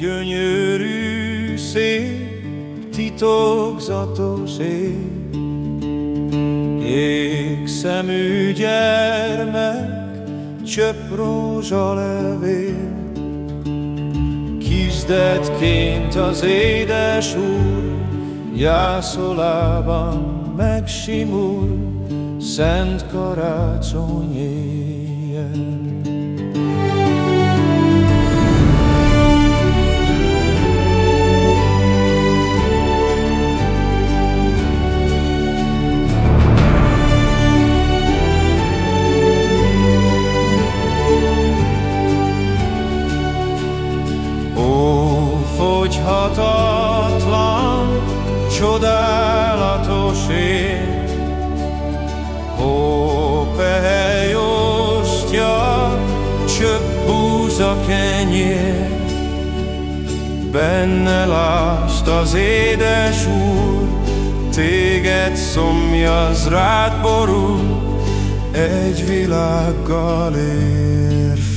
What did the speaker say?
gyönyörű, szép, titokzatos ég, Jégszemű gyermek, csöpp rózsalevél, Kisdetként az édes úr, Jászolában megsimul, Szent karácsony éjjel. Fogyhatatlan, csodálatos ég. Hópehely osztja, csöpp búza kenyér, Benne lásd az édes úr, Téged szomjaz rád borul, Egy világgal ér.